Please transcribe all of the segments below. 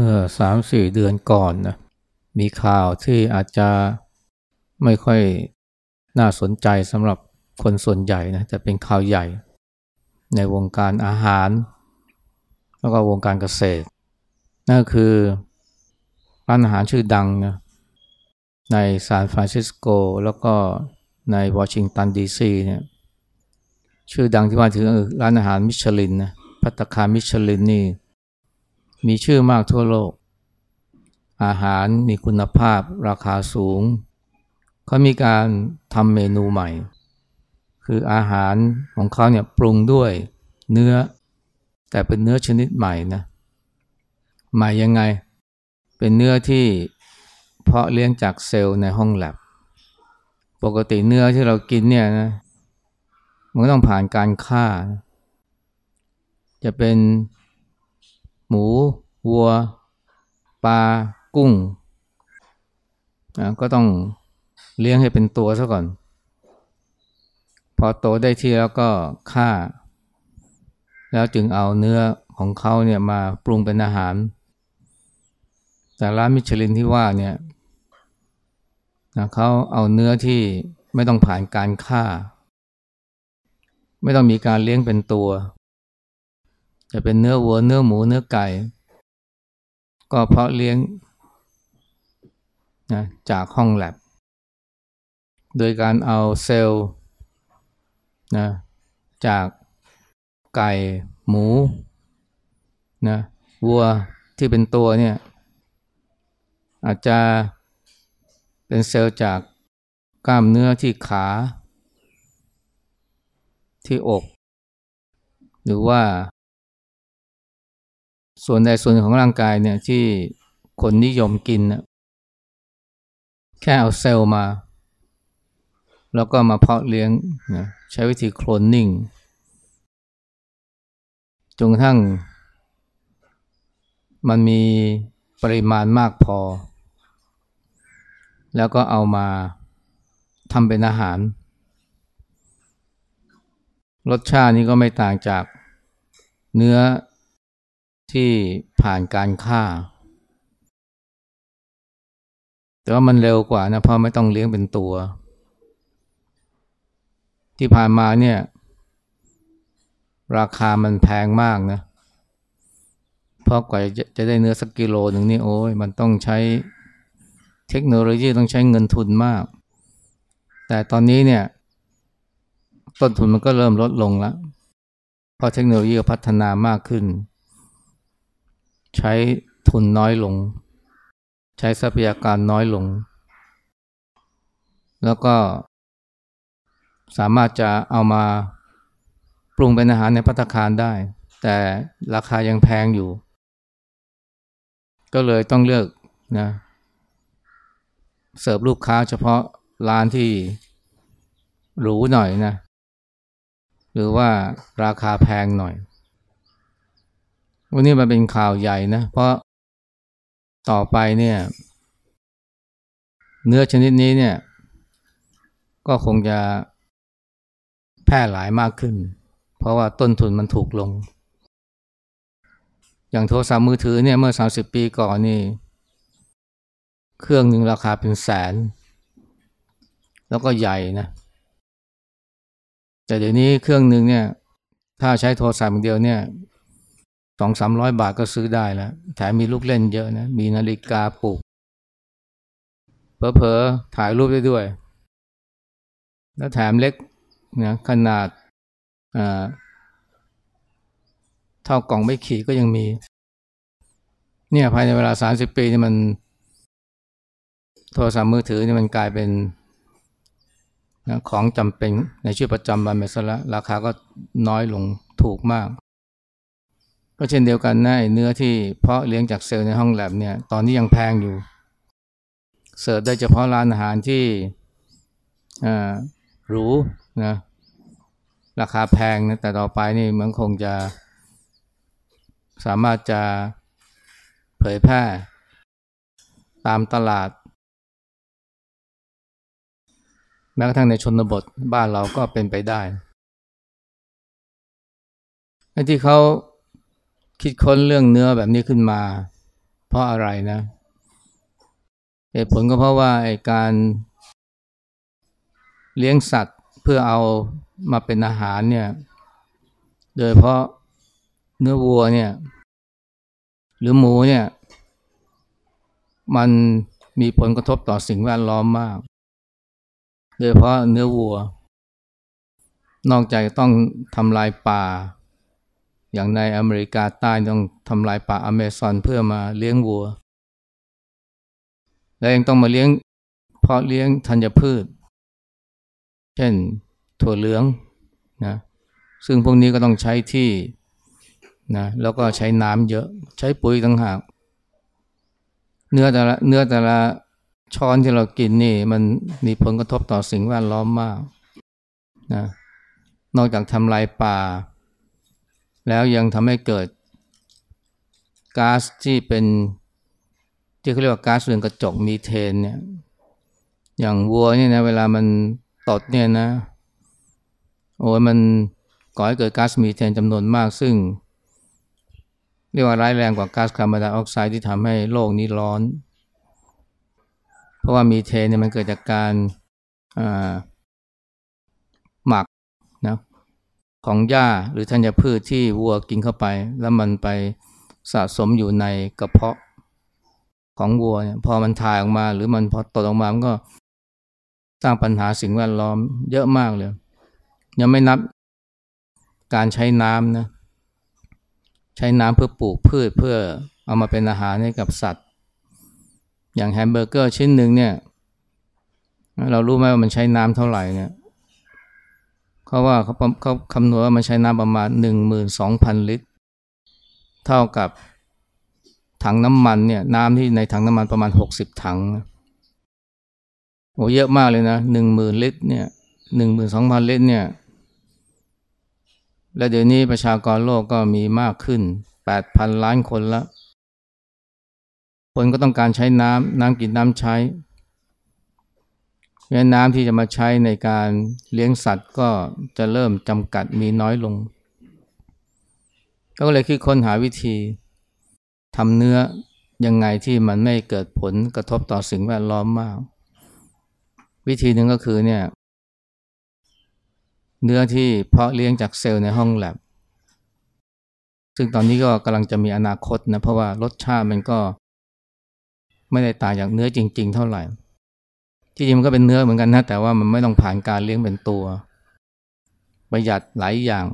มื่อสามสี่เดือนก่อนนะมีข่าวที่อาจจะไม่ค่อยน่าสนใจสำหรับคนส่วนใหญ่นะแต่เป็นข่าวใหญ่ ในวงการอาหาร แล้วก็วงการเกษตร นั่นคือร้านอาหารชื่อดังนะในซานฟรานซิสโกแล้วก็ในวอชิงตันดีซีเนี่ยชื่อดังที่ว่าถึงร้านอาหารมิชลินนะพัตคามิชลินนี่ มีชื่อมากทั่วโลก อาหารมีคุณภาพราคาสูง เขามีการทำเมนูใหม่ คืออาหารของเขาเนี่ยปรุงด้วยเนื้อ แต่เป็นเนื้อชนิดใหม่นะ ใหม่ยังไง เป็นเนื้อที่เพาะเลี้ยงจากเซลล์ในห้องแลบ ปกติเนื้อที่เรากินเนี่ยนะ มันต้องผ่านการฆ่า จะเป็น หมู วัว ปลา กุ้งนะก็ต้องเลี้ยงให้เป็นตัวซะก่อน พอโตได้ที่แล้วก็ฆ่า แล้วจึงเอาเนื้อของเขาเนี่ยมาปรุงเป็นอาหาร แต่ร้านมิชลินที่ว่าเนี่ยนะเขาเอาเนื้อที่ไม่ต้องผ่านการฆ่า ไม่ต้องมีการเลี้ยงเป็นตัว จะเป็นเนื้อวัวเนื้อหมูเนื้อไก่ ก็เพราะเลี้ยงนะจากห้องแลบโดยการเอาเซลล์นะจากไก่หมูนะวัวที่เป็นตัวเนี่ยอาจจะเป็นเซลล์จากกล้ามเนื้อที่ขา ที่อก หรือว่า ส่วนใดส่วนของร่างกายเนี่ยที่คนนิยมกินนะแค่เอาเซลล์มา แล้วก็มาเพาะเลี้ยงนะใช้วิธีโคลนนิ่งจนกระทั่ง มันมีปริมาณมากพอ แล้วก็เอามาทำเป็นอาหาร รสชาตินี้ก็ไม่ต่างจากเนื้อ ที่ผ่านการฆ่า แต่ว่ามันเร็วกว่านะเพราะไม่ต้องเลี้ยงเป็นตัว ที่ผ่านมาเนี่ย ราคามันแพงมากนะเพราะกว่าจะได้เนื้อสักกิโลหนึ่งนี่โอ้ยมันต้องใช้เทคโนโลยีต้องใช้เงินทุนมาก แต่ตอนนี้เนี่ยต้นทุนมันก็เริ่มลดลงแล้วเพราะเทคโนโลยีพัฒนามากขึ้น ใช้ทุนน้อยลง ใช้ทรัพยากรน้อยลง แล้วก็สามารถจะเอามาปรุงเป็นอาหารในพัตคารได้ แต่ราคายังแพงอยู่ ก็เลยต้องเลือกนะเสิร์ฟลูกค้าเฉพาะร้านที่หรูหน่อยนะ หรือว่าราคาแพงหน่อย วันนี้มันเป็นข่าวใหญ่นะ เพราะต่อไปเนี่ย เนื้อชนิดนี้เนี่ย ก็คงจะแพร่หลายมากขึ้น เพราะว่าต้นทุนมันถูกลง อย่างโทรศัพท์มือถือเนี่ยเมื่อ 30 ปีก่อนนี่ เครื่องหนึ่งราคาเป็นแสน แล้วก็ใหญ่นะ แต่เดี๋ยวนี้เครื่องหนึ่งเนี่ย ถ้าใช้โทรศัพท์เดียวเนี่ย สองสามร้อยบาทก็ซื้อได้แล้วแถมมีลูกเล่นเยอะนะ มีนาฬิกาปลุกเผลอๆถ่ายรูปได้ด้วย แล้วแถมเล็กนะขนาดเท่ากล่องไม่ขีดก็ยังมี เนี่ยภายในเวลาสามสิบปีนี่มัน โทรศัพท์มือถือนี่มันกลายเป็นนะของจำเป็นในชีวิตประจำวันไปซะแล้วราคาก็น้อยลงถูกมาก ก็เช่นเดียวกันนะเนื้อที่เพาะเลี้ยงจากเซลล์ในห้องแลบเนี่ยตอนนี้ยังแพงอยู่ เสิร์ฟได้เฉพาะร้านอาหารที่หรูนะราคาแพงนะแต่ต่อไปนี่มันคงจะ สามารถจะเผยแพร่ ตามตลาด แม้กระทั่งในชนบทบ้านเราก็เป็นไปได้ไอ้ที่เขา คิดค้นเรื่องเนื้อแบบนี้ขึ้นมา เพราะอะไรนะเหตุผลก็เพราะว่าไอการเลี้ยงสัตว์เพื่อเอามาเป็นอาหารเนี่ย โดยเพราะเนื้อวัวเนี่ย หรือหมูเนี่ย มันมีผลกระทบต่อสิ่งแวดล้อมมาก โดยเพราะเนื้อวัว นอกจากต้องทำลายป่า อย่างในอเมริกาใต้ต้องทำลายป่าอเมซอนเพื่อมาเลี้ยงวัว และยังต้องมาเลี้ยงเพาะเลี้ยงธัญพืช เช่นถั่วเหลืองนะซึ่งพวกนี้ก็ต้องใช้ที่นะแล้วก็ใช้น้ำเยอะใช้ปุ๋ยต่างหาก เนื้อแต่ละเนื้อแต่ละช้อนที่เรากินนี่มันมีผลกระทบต่อสิ่งแวดล้อมมากนะนอกจากทำลายป่า แล้วยังทำให้เกิดก๊าซที่เป็นที่เขาเรียกว่าก๊าซเรือนกระจกมีเทนเนี่ยอย่างวัวเนี่ยนะเวลามันตดเนี่ยนะโอ้ยมันก่อให้เกิดก๊าซมีเทนจำนวนมากซึ่ง เรียกว่าร้ายแรงกว่าก๊าซคาร์บอนไดออกไซด์ที่ทำให้โลกนี้ร้อน เพราะว่ามีเทนเนี่ยมันเกิดจากการหมักนะ ของหญ้าหรือธัญพืชที่วัวกินเข้าไป แล้วมันไปสะสมอยู่ในกระเพาะของวัวเนี่ยพอมันถ่ายออกมา หรือมันพอตกออกมามันก็สร้างปัญหาสิ่งแวดล้อมเยอะมากเลย ยังไม่นับการใช้น้ำนะใช้น้ำเพื่อปลูกพืชเพื่อเอามาเป็นอาหารให้กับสัตว์ อย่างแฮมเบอร์เกอร์ชิ้นหนึ่งเนี่ย เรารู้ไหมว่ามันใช้น้ำเท่าไหร่เนี่ย เขาว่าเขาเขาคำนวณว่ามันใช้น้ำประมาณหนึ่งหมื่นสองพันลิตร เท่ากับถังน้ำมันเนี่ยน้ำที่ในถังน้ำมันประมาณหกสิบถังโอ้เยอะมากเลยนะหนึ่งหมื่นลิตรเนี่ยหนึ่งหมื่นสองพันลิตรเนี่ยและเดี๋ยวนี้ประชากรโลกก็มีมากขึ้น8,000ล้านคนล้วคนก็ต้องการใช้น้ำน้ำกินน้ำใช้ งั้นน้ำที่จะมาใช้ในการเลี้ยงสัตว์ก็จะเริ่มจำกัดมีน้อยลง ก็เลยคิดค้นหาวิธีทำเนื้อยังไงที่มันไม่เกิดผลกระทบต่อสิ่งแวดล้อมมาก วิธีหนึ่งก็คือเนี่ยเนื้อที่เพาะเลี้ยงจากเซลล์ในห้องแลบซึ่งตอนนี้ก็กำลังจะมีอนาคตนะเพราะว่ารสชาติมันก็ไม่ได้ต่างจากเนื้อจริง ๆ เท่าไหร่ ที่จริงมันก็เป็นเนื้อเหมือนกันนะแต่ว่ามันไม่ต้องผ่านการเลี้ยงเป็นตัว ประหยัดหลายอย่าง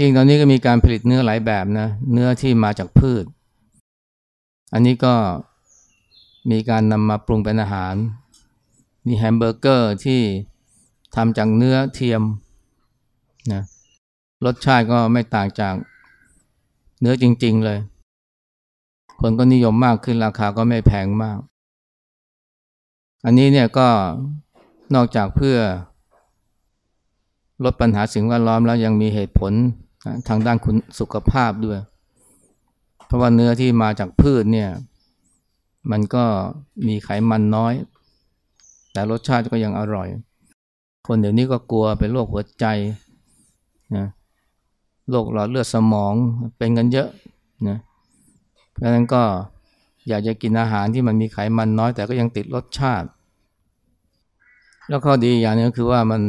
ยิ่งตอนนี้ก็มีการผลิตเนื้อหลายแบบนะเนื้อที่มาจากพืช อันนี้ก็มีการนำมาปรุงเป็นอาหาร มีแฮมเบอร์เกอร์ที่ทำจากเนื้อเทียมนะรสชาติก็ไม่ต่างจากเนื้อจริง ๆเลย คนก็นิยมมากขึ้นราคาก็ไม่แพงมาก อันนี้เนี่ยก็นอกจากเพื่อลดปัญหาสิ่งแวดล้อมแล้วยังมีเหตุผลทางด้านคุณสุขภาพด้วย เพราะว่าเนื้อที่มาจากพืชเนี่ย มันก็มีไขมันน้อย แต่รสชาติก็ยังอร่อย คนเดี๋ยวนี้ก็กลัวเป็นโรคหัวใจนะโรคหลอดเลือดสมองเป็นกันเยอะนะเพราะฉะนั้นก็อยากจะกินอาหารที่มันมีไขมันน้อย แต่ก็ยังติดรสชาติ แล้วข้อดีอย่างนึงคือว่ามัน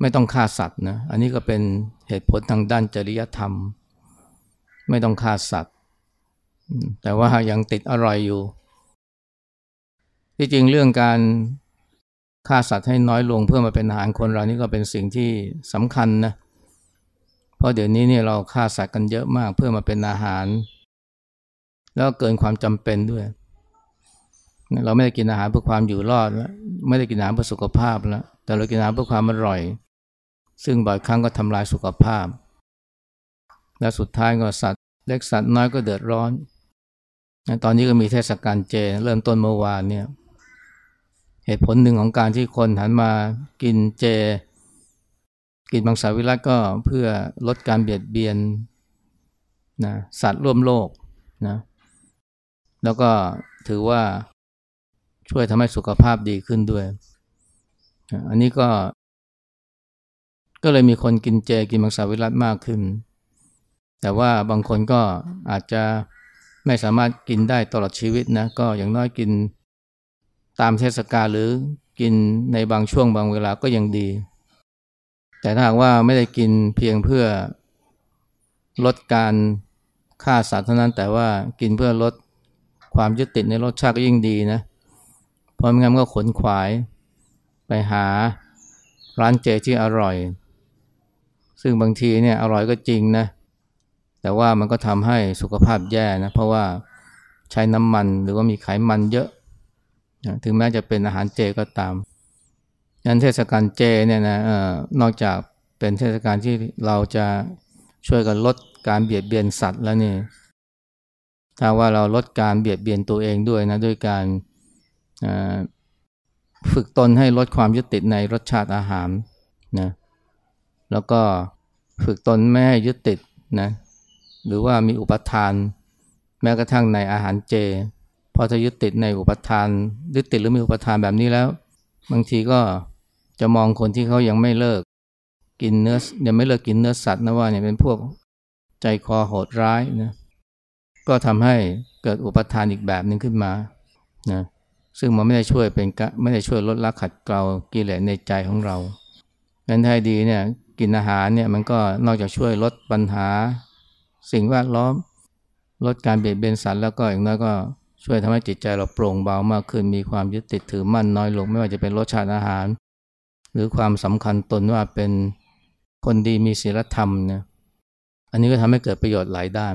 ไม่ต้องฆ่าสัตว์นะ อันนี้ก็เป็นเหตุผลทางด้านจริยธรรม ไม่ต้องฆ่าสัตว์ แต่ว่ายังติดอร่อยอยู่ ที่จริงเรื่องการฆ่าสัตว์ให้น้อยลงเพื่อมาเป็นอาหารคนเรานี่ก็เป็นสิ่งที่สำคัญนะ เพราะเดี๋ยวนี้เนี่ยเราฆ่าสัตว์กันเยอะมากเพื่อมาเป็นอาหาร แล้วเกินความจำเป็นด้วย เราไม่ได้กินอาหารเพื่อความอยู่รอดแล้วไม่ได้กินอาหารเพื่อสุขภาพแล้วแต่เรากินอาหารเพื่อความอร่อย ซึ่งบ่อยครั้งก็ทำลายสุขภาพ และสุดท้ายก็สัตว์เล็กสัตว์น้อยก็เดือดร้อน ตอนนี้ก็มีเทศกาลเจ เริ่มต้นเมื่อวานเนี่ยเหตุผลหนึ่งของการที่คนหันมากินเจ กินบางสาวิรัตก็เพื่อลดการเบียดเบียนนะสัตว์ร่วมโลกนะแล้วก็ถือว่า ช่วยทำให้สุขภาพดีขึ้นด้วย อันนี้ก็ ก็เลยมีคนกินเจกินบางสวิรัตมากขึ้น แต่ว่าบางคนก็อาจจะไม่สามารถกินได้ตลอดชีวิตนะ ก็อย่างน้อยกินตามเทศกาลหรือกินในบางช่วงบางเวลาก็ยังดี แต่ถ้าหากว่าไม่ได้กินเพียงเพื่อลดการฆ่าสัตว์เท่านั้น แต่ว่ากินเพื่อลดความยึดติดในรสชาติก็ยิ่งดีนะเราะไม่งั้นก็ขนขวาย ไปหาร้านเจที่อร่อย ซึ่งบางทีเนี่ยอร่อยก็จริงนะ แต่ว่ามันก็ทำให้สุขภาพแย่นะ เพราะว่าใช้น้ำมันหรือว่ามีไขมันเยอะ ถึงแม้จะเป็นอาหารเจก็ตามยันเทศกาลเจเนี่ยนะนอกจากเป็นเทศกาลที่เราจะช่วยกันลดการเบียดเบียนสัตว์แล้วนี่ถ้าว่าเราลดการเบียดเบียนตัวเองด้วยนะด้วยการ ฝึกตนให้ลดความยึดติดในรสชาติอาหารนะแล้วก็ฝึกตนไม่ให้ยึดติดนะหรือว่ามีอุปทาน แม้กระทั่งในอาหารเจพอถ้ายึดติดในอุปทานยึดติดหรือมีอุปทานแบบนี้แล้ว บางทีก็จะมองคนที่เขายังไม่เลิก กินเนื้อยังไม่เลิกกินเนื้อสัตว์นะว่าเนี่ยเป็นพวกใจคอโหดร้ายนะก็ทำให้เกิดอุปทานอีกแบบหนึ่งขึ้นมานะ ซึ่งมันไม่ได้ช่วยเป็นไม่ได้ช่วยลดละขัดเกลากิเลสในใจของเรางั้นถ้าดีเนี่ยกินอาหารเนี่ยมันก็นอกจากช่วยลดปัญหา สิ่งแวดล้อมลดการเบียดเบียนสัตว์แล้วก็อย่างน้อยก็ช่วยทำให้จิตใจเราโปร่งเบามากขึ้น มีความยึดติดถือมั่นน้อยลง ไม่ว่าจะเป็นรสชาติอาหาร หรือความสำคัญตนว่าเป็นคนดีมีศีลธรรมเนี่ยอันนี้ก็ทำให้เกิดประโยชน์หลายด้าน